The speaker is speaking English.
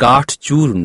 কাঠ চূর্ণ